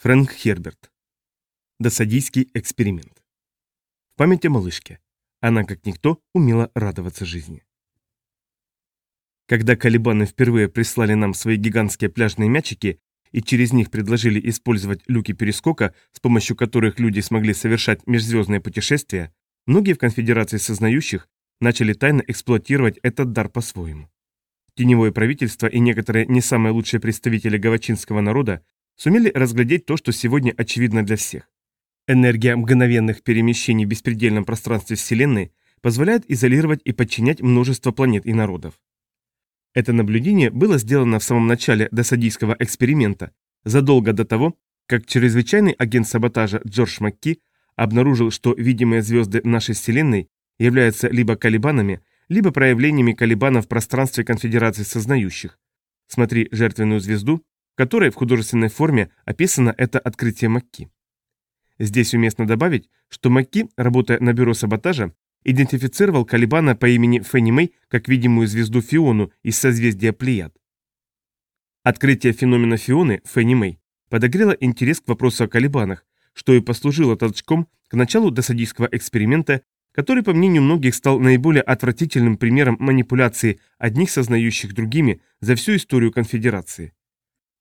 Фрэнк Херберт. Досадийский эксперимент. В память о малышке. Она, как никто, умела радоваться жизни. Когда колебаны впервые прислали нам свои гигантские пляжные мячики и через них предложили использовать люки перескока, с помощью которых люди смогли совершать межзвездные путешествия, многие в конфедерации сознающих начали тайно эксплуатировать этот дар по-своему. Теневое правительство и некоторые не самые лучшие представители гавачинского народа сумели разглядеть то, что сегодня очевидно для всех. Энергия мгновенных перемещений в беспредельном пространстве Вселенной позволяет изолировать и подчинять множество планет и народов. Это наблюдение было сделано в самом начале досадийского эксперимента, задолго до того, как чрезвычайный агент саботажа Джордж Макки обнаружил, что видимые звезды нашей Вселенной являются либо колебанами, либо проявлениями колебанов в пространстве конфедерации сознающих. Смотри «Жертвенную звезду» которой в художественной форме описано это открытие Макки. Здесь уместно добавить, что Макки, работая на бюро саботажа, идентифицировал Калибана по имени Фенни Мэй как видимую звезду Фиону из созвездия Плеяд. Открытие феномена Фионы, Фенни Мэй, подогрело интерес к вопросу о Калибанах, что и послужило толчком к началу досадийского эксперимента, который, по мнению многих, стал наиболее отвратительным примером манипуляции одних сознающих другими за всю историю конфедерации.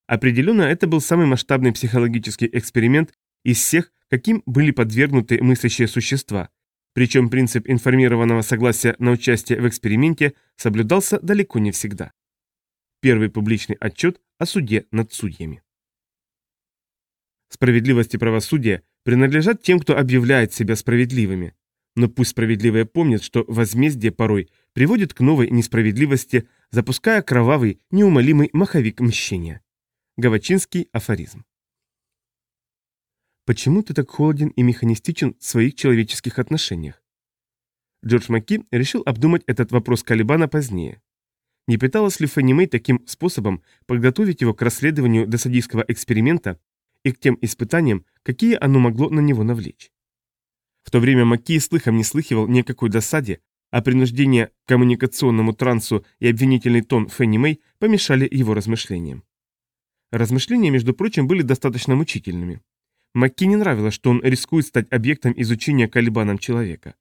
Определенно, это был самый масштабный психологический эксперимент из всех, каким были подвергнуты мыслящие существа, причем принцип информированного согласия на участие в эксперименте соблюдался далеко не всегда. Первый публичный отчет о суде над судьями. Справедливость и правосудие принадлежат тем, кто объявляет себя справедливыми. Но пусть справедливые помнят, что возмездие порой приводит к новой несправедливости, запуская кровавый, неумолимый маховик мщения. Гавачинский афоризм. Почему ты так холоден и механистичен в своих человеческих отношениях? Джордж Макки решил обдумать этот вопрос Калибана позднее. Не пыталась ли Фанни Мэй таким способом подготовить его к расследованию досадийского эксперимента и к тем испытаниям, какие оно могло на него навлечь? В то время Макки слыхом не слыхивал ни о досаде, а принуждение к коммуникационному трансу и обвинительный тон Фенни Мэй помешали его размышлениям. Размышления, между прочим, были достаточно мучительными. Макки не нравилось, что он рискует стать объектом изучения Калибаном человека.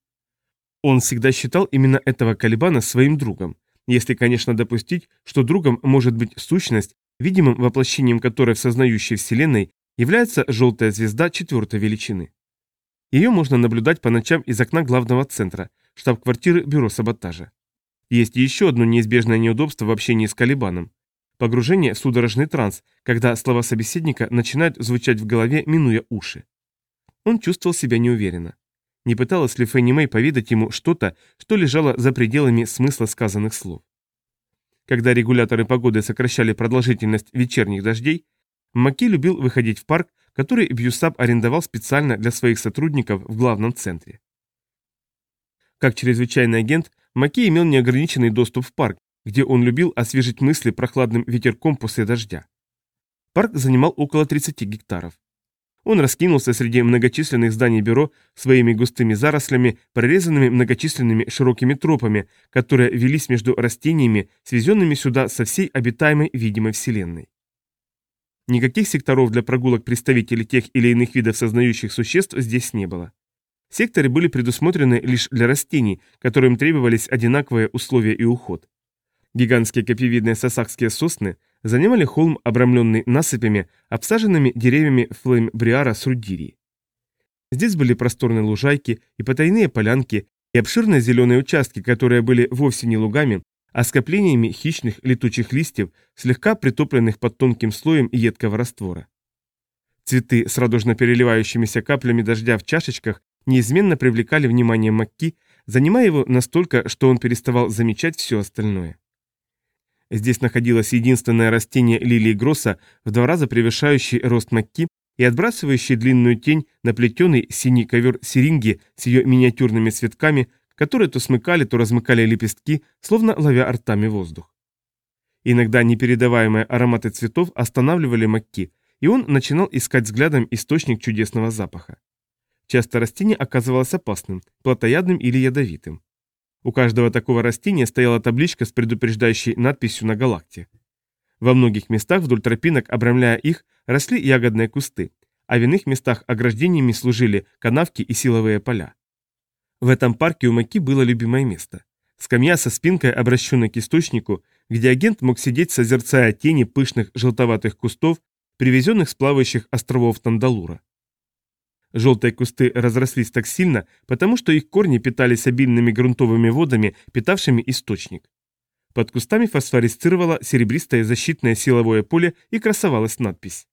Он всегда считал именно этого Калибана своим другом, если, конечно, допустить, что другом может быть сущность, видимым воплощением которой в сознающей Вселенной является желтая звезда четвертой величины. Ее можно наблюдать по ночам из окна главного центра, штаб-квартиры Бюро саботажа. Есть еще одно неизбежное неудобство в общении с Калибаном. Погружение в судорожный транс, когда слова собеседника начинают звучать в голове, минуя уши. Он чувствовал себя неуверенно. Не пыталась ли Фенни Мэй поведать ему что-то, что лежало за пределами смысла сказанных слов? Когда регуляторы погоды сокращали продолжительность вечерних дождей, Маки любил выходить в парк, который Бьюсап арендовал специально для своих сотрудников в главном центре. Как чрезвычайный агент, Маки имел неограниченный доступ в парк, где он любил освежить мысли прохладным ветерком после дождя. Парк занимал около 30 гектаров. Он раскинулся среди многочисленных зданий бюро своими густыми зарослями, прорезанными многочисленными широкими тропами, которые велись между растениями, свезенными сюда со всей обитаемой видимой вселенной. Никаких секторов для прогулок представителей тех или иных видов сознающих существ здесь не было. Секторы были предусмотрены лишь для растений, которым требовались одинаковые условия и уход. Гигантские копьевидные сасакские сосны занимали холм, обрамленный насыпями, обсаженными деревьями флейм-бриара с рудирии. Здесь были просторные лужайки и потайные полянки, и обширные зеленые участки, которые были вовсе не лугами, а скоплениями хищных летучих листьев, слегка притопленных под тонким слоем едкого раствора. Цветы с радужно переливающимися каплями дождя в чашечках неизменно привлекали внимание Макки, занимая его настолько, что он переставал замечать все остальное. Здесь находилось единственное растение лилии Гросса, в два раза превышающий рост Макки и отбрасывающий длинную тень на плетеный синий ковер сиринги с ее миниатюрными цветками, которые то смыкали, то размыкали лепестки, словно ловя ртами воздух. Иногда непередаваемые ароматы цветов останавливали Макки, и он начинал искать взглядом источник чудесного запаха. Часто растение оказывалось опасным, плотоядным или ядовитым. У каждого такого растения стояла табличка с предупреждающей надписью на галакте. Во многих местах вдоль тропинок, обрамляя их, росли ягодные кусты, а в иных местах ограждениями служили канавки и силовые поля. В этом парке у Маки было любимое место. Скамья со спинкой, обращенной к источнику, где агент мог сидеть, созерцая тени пышных желтоватых кустов, привезенных с плавающих островов Тандалура. Желтые кусты разрослись так сильно, потому что их корни питались обильными грунтовыми водами, питавшими источник. Под кустами фосфорисцировало серебристое защитное силовое поле и красовалась надпись.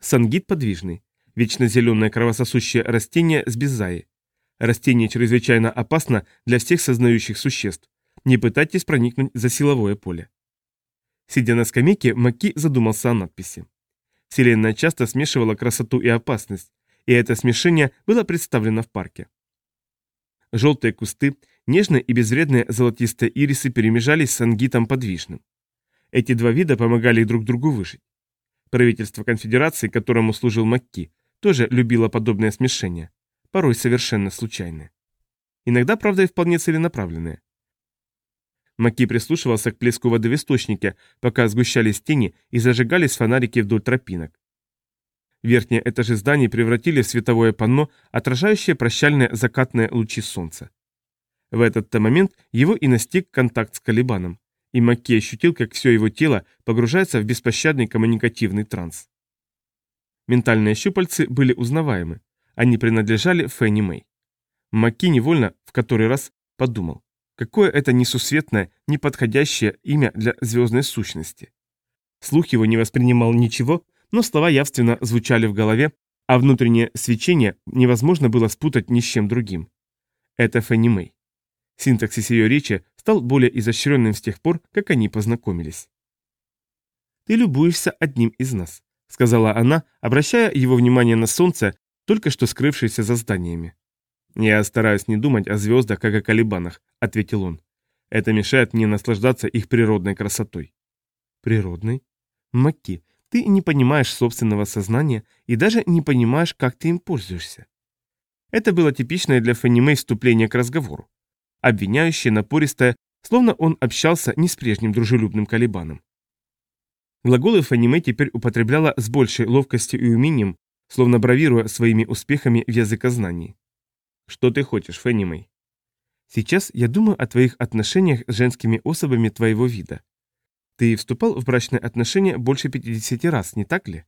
Сангит подвижный. Вечно зеленое кровососущее растение с беззаи. Растение чрезвычайно опасно для всех сознающих существ. Не пытайтесь проникнуть за силовое поле. Сидя на скамейке, Маки задумался о надписи. Вселенная часто смешивала красоту и опасность, и это смешение было представлено в парке. Желтые кусты, нежные и безвредные золотистые ирисы перемежались с ангитом подвижным. Эти два вида помогали друг другу выжить. Правительство конфедерации, которому служил Макки, тоже любило подобное смешение, порой совершенно случайное. Иногда, правда, и вполне целенаправленное. Маки прислушивался к плеску воды в источнике, пока сгущались тени и зажигались фонарики вдоль тропинок. Верхние этажи зданий превратили в световое панно, отражающее прощальные закатные лучи солнца. В этот-то момент его и настиг контакт с Калибаном, и Макки ощутил, как все его тело погружается в беспощадный коммуникативный транс. Ментальные щупальцы были узнаваемы, они принадлежали Фенни Мэй. Макки невольно в который раз подумал, какое это несусветное, неподходящее имя для звездной сущности. Слух его не воспринимал ничего, но слова явственно звучали в голове, а внутреннее свечение невозможно было спутать ни с чем другим. Это Фенни Мэй. Синтаксис ее речи стал более изощренным с тех пор, как они познакомились. «Ты любуешься одним из нас», — сказала она, обращая его внимание на солнце, только что скрывшееся за зданиями. «Я стараюсь не думать о звездах, как о колебанах», — ответил он. «Это мешает мне наслаждаться их природной красотой». «Природной? Макки, ты не понимаешь собственного сознания и даже не понимаешь, как ты им пользуешься. Это было типичное для Фанни вступление к разговору. Обвиняющее, напористое, словно он общался не с прежним дружелюбным колебаном. Глаголы Фанни теперь употребляла с большей ловкостью и умением, словно бравируя своими успехами в языкознании. «Что ты хочешь, Фанни «Сейчас я думаю о твоих отношениях с женскими особами твоего вида. Ты вступал в брачные отношения больше 50 раз, не так ли?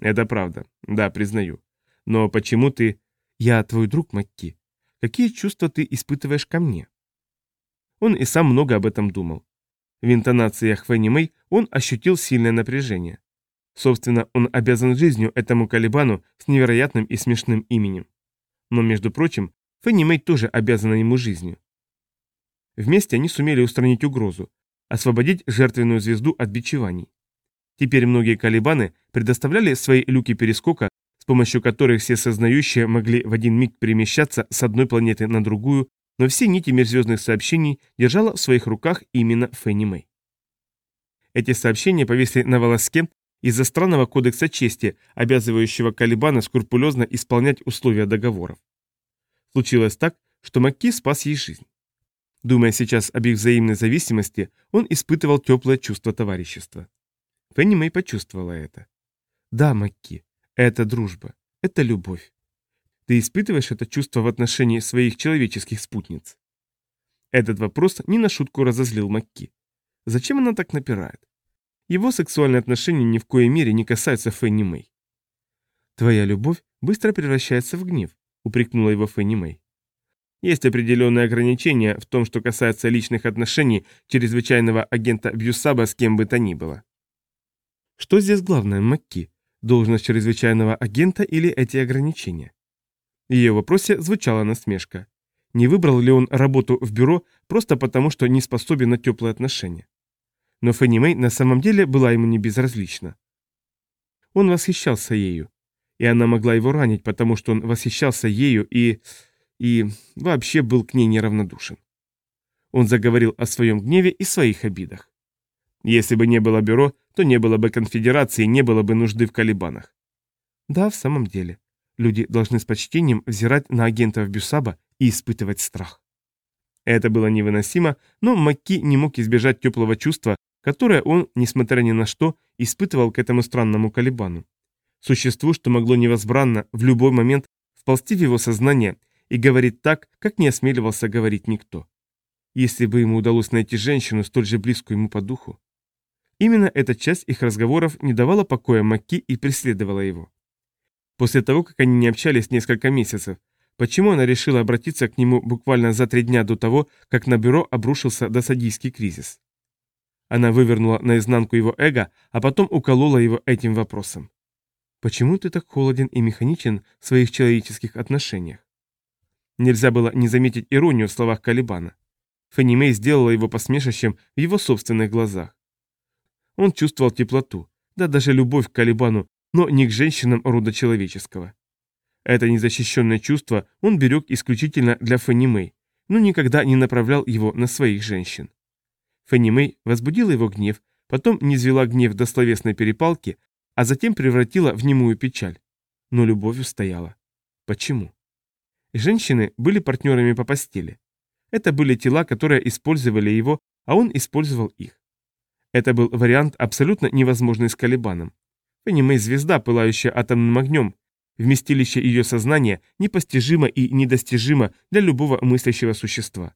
Это правда. Да, признаю. Но почему ты... Я твой друг, Макки. Какие чувства ты испытываешь ко мне? Он и сам много об этом думал. В интонациях Фенни Мэй он ощутил сильное напряжение. Собственно, он обязан жизнью этому Калибану с невероятным и смешным именем. Но, между прочим, Фенни Мэй тоже обязана ему жизнью. Вместе они сумели устранить угрозу, освободить жертвенную звезду от бичеваний. Теперь многие колебаны предоставляли свои люки перескока, с помощью которых все сознающие могли в один миг перемещаться с одной планеты на другую, но все нити межзвездных сообщений держала в своих руках именно Фенни Мэй. Эти сообщения повисли на волоске из-за странного кодекса чести, обязывающего Калибана скрупулезно исполнять условия договоров. Случилось так, что Макки спас ей жизнь. Думая сейчас об их взаимной зависимости, он испытывал теплое чувство товарищества. Фенни Мэй почувствовала это. «Да, Макки, это дружба, это любовь. Ты испытываешь это чувство в отношении своих человеческих спутниц?» Этот вопрос не на шутку разозлил Макки. Зачем она так напирает? Его сексуальные отношения ни в коей мере не касаются Фенни Мэй. «Твоя любовь быстро превращается в гнев», — упрекнула его Фенни Мэй. Есть определенные ограничения в том, что касается личных отношений чрезвычайного агента Бьюсаба с кем бы то ни было. Что здесь главное, Макки? Должность чрезвычайного агента или эти ограничения? В ее вопросе звучала насмешка. Не выбрал ли он работу в бюро просто потому, что не способен на теплые отношения? Но Фенни Мэй на самом деле была ему не безразлична. Он восхищался ею, и она могла его ранить, потому что он восхищался ею и и вообще был к ней неравнодушен. Он заговорил о своем гневе и своих обидах. Если бы не было бюро, то не было бы конфедерации, не было бы нужды в колебанах. Да, в самом деле. Люди должны с почтением взирать на агентов Бюсаба и испытывать страх. Это было невыносимо, но Макки не мог избежать теплого чувства, которое он, несмотря ни на что, испытывал к этому странному колебану. Существу, что могло невозбранно в любой момент вползти в его сознание и говорить так, как не осмеливался говорить никто. Если бы ему удалось найти женщину, столь же близкую ему по духу. Именно эта часть их разговоров не давала покоя Макки и преследовала его. После того, как они не общались несколько месяцев, почему она решила обратиться к нему буквально за три дня до того, как на бюро обрушился досадийский кризис? Она вывернула наизнанку его эго, а потом уколола его этим вопросом. Почему ты так холоден и механичен в своих человеческих отношениях? Нельзя было не заметить иронию в словах Калибана. Фенни Мэй сделала его посмешищем в его собственных глазах. Он чувствовал теплоту, да даже любовь к Калибану, но не к женщинам рода человеческого. Это незащищенное чувство он берег исключительно для Фенни Мэй, но никогда не направлял его на своих женщин. Фенни Мэй возбудила его гнев, потом низвела гнев до словесной перепалки, а затем превратила в немую печаль. Но любовь устояла. Почему? Женщины были партнерами по постели. Это были тела, которые использовали его, а он использовал их. Это был вариант абсолютно невозможный с Калибаном. Фенни звезда, пылающая атомным огнем. Вместилище ее сознания непостижимо и недостижимо для любого мыслящего существа.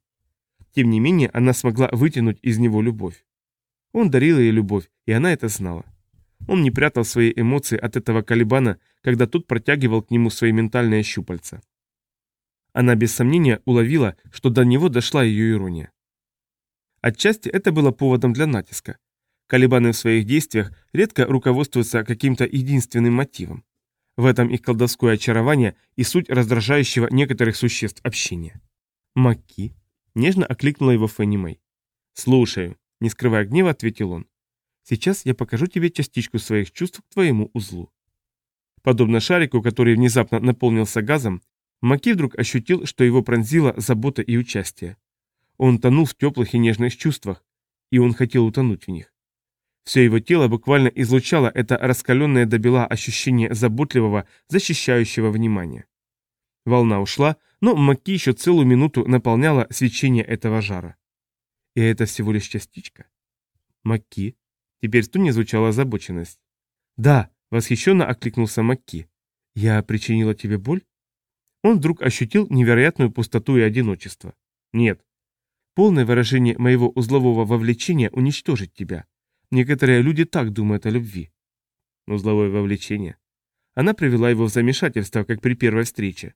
Тем не менее, она смогла вытянуть из него любовь. Он дарил ей любовь, и она это знала. Он не прятал свои эмоции от этого Калибана, когда тот протягивал к нему свои ментальные щупальца. Она без сомнения уловила, что до него дошла ее ирония. Отчасти это было поводом для натиска. Калибаны в своих действиях редко руководствуются каким-то единственным мотивом. В этом их колдовское очарование и суть раздражающего некоторых существ общения. «Маки», — нежно окликнула его Фенни Мэй. «Слушаю», — не скрывая гнева, ответил он. Сейчас я покажу тебе частичку своих чувств к твоему узлу. Подобно шарику, который внезапно наполнился газом, Маки вдруг ощутил, что его пронзила забота и участие. Он тонул в теплых и нежных чувствах, и он хотел утонуть в них. Все его тело буквально излучало это раскаленное до бела ощущение заботливого, защищающего внимания. Волна ушла, но Маки еще целую минуту наполняла свечение этого жара. И это всего лишь частичка. Маки, Теперь в туне звучала озабоченность. «Да», — восхищенно окликнулся Макки. «Я причинила тебе боль?» Он вдруг ощутил невероятную пустоту и одиночество. «Нет». «Полное выражение моего узлового вовлечения уничтожить тебя. Некоторые люди так думают о любви». Узловое вовлечение. Она привела его в замешательство, как при первой встрече.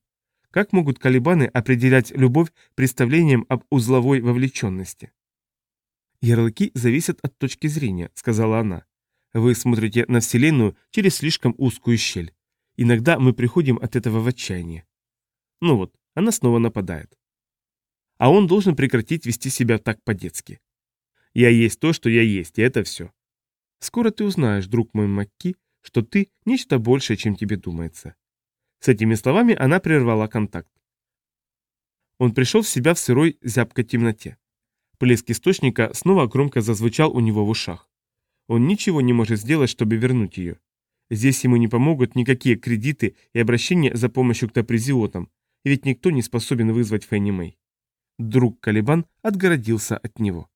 Как могут калибаны определять любовь представлением об узловой вовлеченности? «Ярлыки зависят от точки зрения», — сказала она. «Вы смотрите на Вселенную через слишком узкую щель. Иногда мы приходим от этого в отчаяние». Ну вот, она снова нападает. А он должен прекратить вести себя так по-детски. «Я есть то, что я есть, и это все». Скоро ты узнаешь, друг мой Макки, что ты нечто большее, чем тебе думается. С этими словами она прервала контакт. Он пришел в себя в сырой, зябкой темноте. Плеск источника снова громко зазвучал у него в ушах. Он ничего не может сделать, чтобы вернуть ее. Здесь ему не помогут никакие кредиты и обращения за помощью к топризиотам, ведь никто не способен вызвать Фенни Мэй. Друг Калибан отгородился от него.